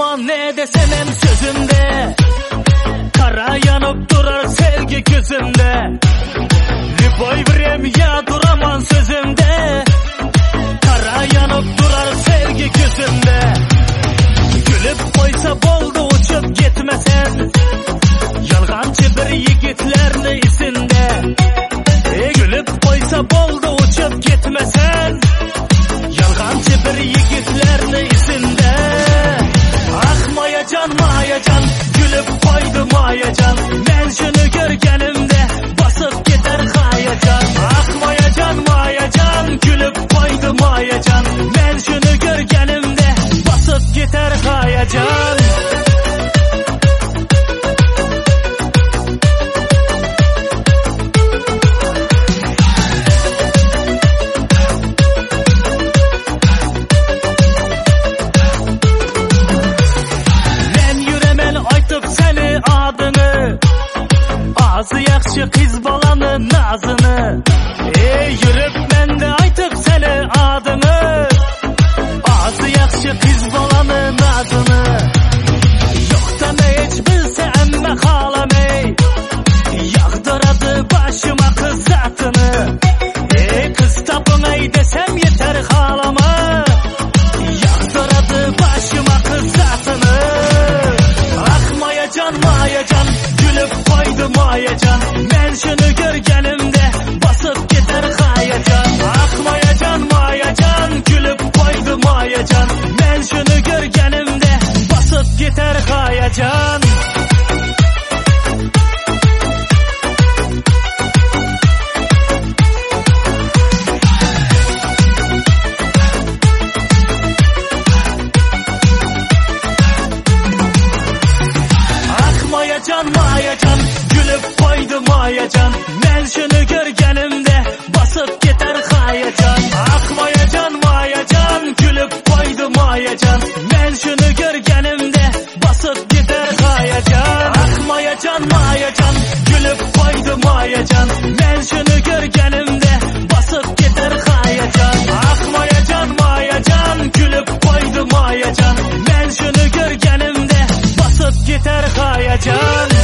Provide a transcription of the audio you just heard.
aman ne desemem sözümde? Kara yanıp durar sevgi gözümde. Любой время я duramam sözümde. Kara yanıp durar sevgi gözümde. Gülüp koysa boldu uçup gitmesen Yalgancı bir yigitlerini izinde. E, Gülüp koysa boldu uçup gitmesen Ah Yaxşı qiz bolanın adını. Yox demə heç bilsə əmmə xalam ey Yağdıradı başıma qız zatını Ey qız tapım ey desəm yetər xalama Yağdıradı başıma qız zatını Axmaya canmaya Mayacan mayacan gülüp koydu mayacan. Ben şunu görgenimde basıp gider hayacan. Ak mayacan gülüp koydu mayacan. Ben şunu görgenim Imagine